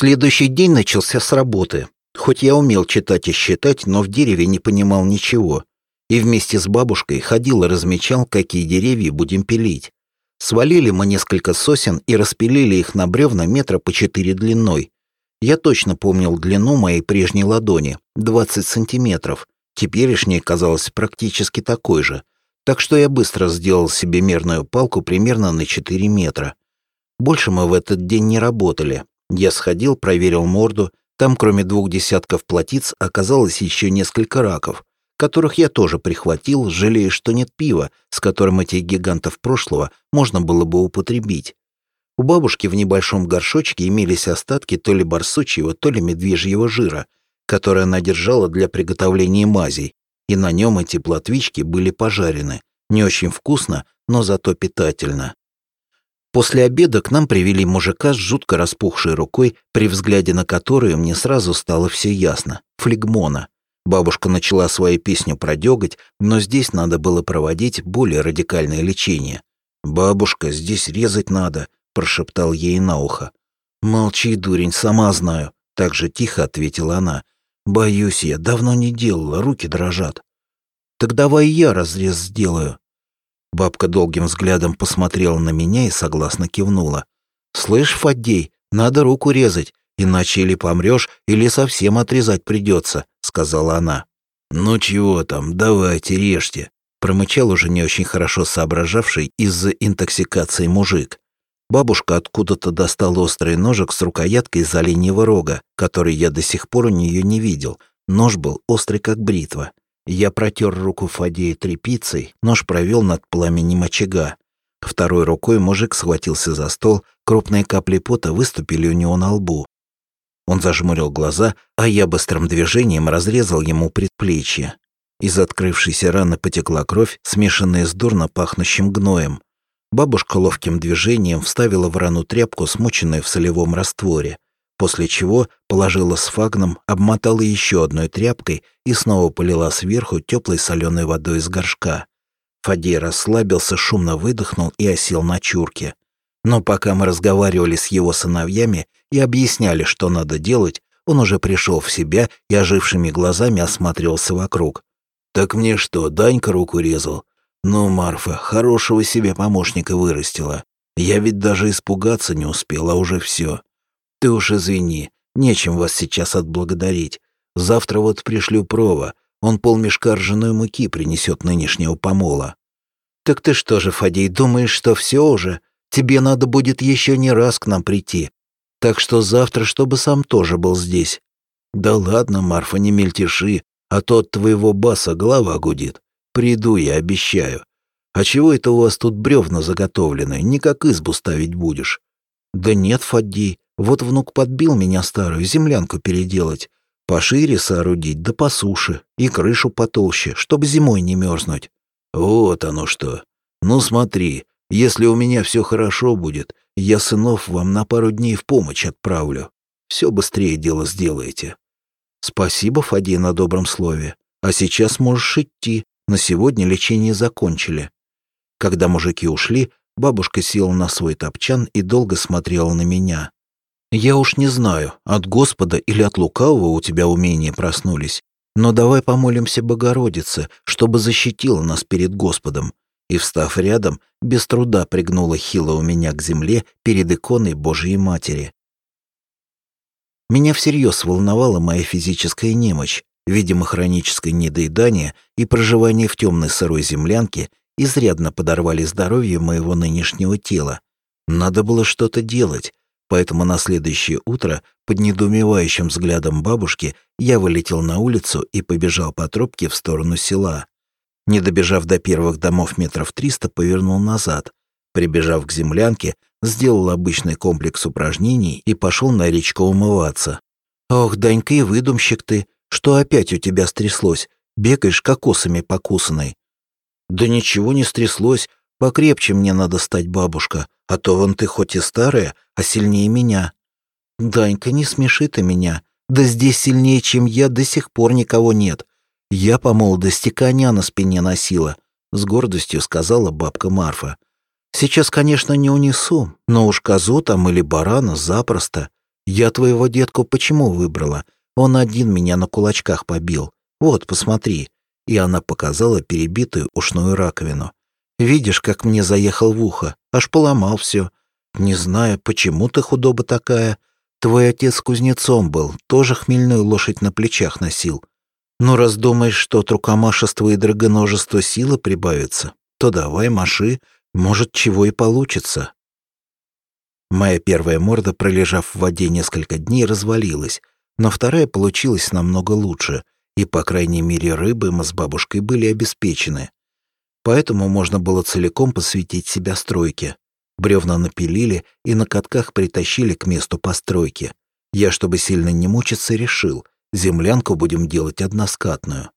Следующий день начался с работы. Хоть я умел читать и считать, но в дереве не понимал ничего. И вместе с бабушкой ходил и размечал, какие деревья будем пилить. Свалили мы несколько сосен и распилили их на бревна метра по четыре длиной. Я точно помнил длину моей прежней ладони — 20 сантиметров. Теперешняя казалась практически такой же. Так что я быстро сделал себе мерную палку примерно на 4 метра. Больше мы в этот день не работали. Я сходил, проверил морду. Там, кроме двух десятков плотиц, оказалось еще несколько раков, которых я тоже прихватил, жалея, что нет пива, с которым этих гигантов прошлого можно было бы употребить. У бабушки в небольшом горшочке имелись остатки то ли барсучьего, то ли медвежьего жира, который она держала для приготовления мазей, и на нем эти плотвички были пожарены. Не очень вкусно, но зато питательно. После обеда к нам привели мужика с жутко распухшей рукой, при взгляде на которую мне сразу стало все ясно. Флегмона. Бабушка начала свою песню продёгать, но здесь надо было проводить более радикальное лечение. «Бабушка, здесь резать надо», прошептал ей на ухо. «Молчи, дурень, сама знаю», — так же тихо ответила она. «Боюсь я, давно не делала, руки дрожат». «Так давай я разрез сделаю». Бабка долгим взглядом посмотрела на меня и согласно кивнула. «Слышь, Фаддей, надо руку резать, иначе или помрешь, или совсем отрезать придется», — сказала она. «Ну чего там, давайте режьте», — промычал уже не очень хорошо соображавший из-за интоксикации мужик. Бабушка откуда-то достала острый ножик с рукояткой из оленьего рога, который я до сих пор у нее не видел. Нож был острый, как бритва. Я протер руку Фадея тряпицей, нож провел над пламенем очага. Второй рукой мужик схватился за стол, крупные капли пота выступили у него на лбу. Он зажмурил глаза, а я быстрым движением разрезал ему предплечье. Из открывшейся раны потекла кровь, смешанная с дурно пахнущим гноем. Бабушка ловким движением вставила в рану тряпку, смоченную в солевом растворе, после чего положила с фагном, обмотала еще одной тряпкой и снова полила сверху теплой соленой водой из горшка. Фадей расслабился, шумно выдохнул и осел на чурке. Но пока мы разговаривали с его сыновьями и объясняли, что надо делать, он уже пришел в себя и ожившими глазами осматривался вокруг. «Так мне что, Данька руку резал? Ну, Марфа, хорошего себе помощника вырастила. Я ведь даже испугаться не успел, а уже все. Ты уж извини, нечем вас сейчас отблагодарить. Завтра вот пришлю Прова, он полмешка ржаной муки принесет нынешнего помола. Так ты что же, Фадей, думаешь, что все уже? Тебе надо будет еще не раз к нам прийти. Так что завтра, чтобы сам тоже был здесь. Да ладно, Марфа, не мельтеши, а то от твоего баса голова гудит. Приду я, обещаю. А чего это у вас тут бревна заготовлены? Не как избу ставить будешь. Да нет, Фадди, вот внук подбил меня старую землянку переделать. Пошире соорудить, да по суше. И крышу потолще, чтобы зимой не мерзнуть. Вот оно что. Ну смотри, если у меня все хорошо будет, я сынов вам на пару дней в помощь отправлю. Все быстрее дело сделаете. Спасибо, Фадей, на добром слове. А сейчас можешь идти. На сегодня лечение закончили. Когда мужики ушли, бабушка села на свой топчан и долго смотрела на меня. «Я уж не знаю, от Господа или от лукавого у тебя умения проснулись, но давай помолимся Богородице, чтобы защитила нас перед Господом». И, встав рядом, без труда пригнула хило у меня к земле перед иконой Божией Матери. Меня всерьез волновала моя физическая немощь, Видимо, хроническое недоедание и проживание в темной сырой землянке изрядно подорвали здоровье моего нынешнего тела. Надо было что-то делать, поэтому на следующее утро под недоумевающим взглядом бабушки я вылетел на улицу и побежал по тропке в сторону села. Не добежав до первых домов метров триста, повернул назад. Прибежав к землянке, сделал обычный комплекс упражнений и пошел на речку умываться. «Ох, Данька, и выдумщик ты!» Что опять у тебя стряслось? Бегаешь кокосами покусанной». «Да ничего не стряслось. Покрепче мне надо стать, бабушка, а то вон ты хоть и старая, а сильнее меня». «Данька, не смеши ты меня. Да здесь сильнее, чем я, до сих пор никого нет. Я по молодости коня на спине носила», — с гордостью сказала бабка Марфа. «Сейчас, конечно, не унесу, но уж козу там или барана запросто. Я твоего детку почему выбрала? Он один меня на кулачках побил. Вот, посмотри». И она показала перебитую ушную раковину. «Видишь, как мне заехал в ухо? Аж поломал все. Не знаю, почему ты худоба такая. Твой отец кузнецом был, тоже хмельную лошадь на плечах носил. Но раз думаешь, что от рукомашества и драгоножества силы прибавится, то давай маши, может, чего и получится. Моя первая морда, пролежав в воде несколько дней, развалилась, но вторая получилась намного лучше, и, по крайней мере, рыбы мы с бабушкой были обеспечены. Поэтому можно было целиком посвятить себя стройке. Бревна напилили и на катках притащили к месту постройки. Я, чтобы сильно не мучиться, решил, землянку будем делать односкатную.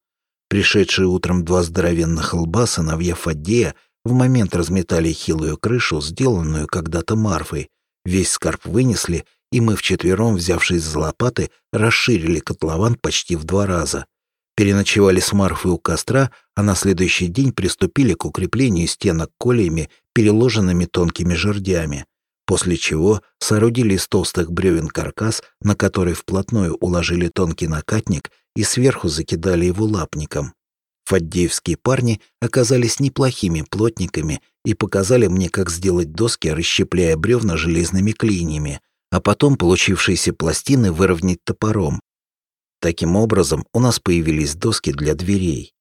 Пришедшие утром два здоровенных лба сыновья Фаддея в момент разметали хилую крышу, сделанную когда-то Марфой, Весь скарб вынесли, и мы вчетвером, взявшись за лопаты, расширили котлован почти в два раза. Переночевали с Марфой у костра, а на следующий день приступили к укреплению стенок колиями, переложенными тонкими жердями, после чего соорудили из толстых бревен каркас, на который вплотную уложили тонкий накатник и сверху закидали его лапником. Фаддеевские парни оказались неплохими плотниками и показали мне, как сделать доски, расщепляя бревна железными клиньями, а потом получившиеся пластины выровнять топором. Таким образом, у нас появились доски для дверей.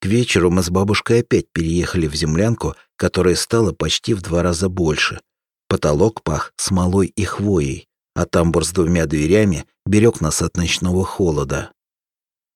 К вечеру мы с бабушкой опять переехали в землянку, которая стала почти в два раза больше. Потолок пах смолой и хвоей, а тамбур с двумя дверями берег нас от ночного холода.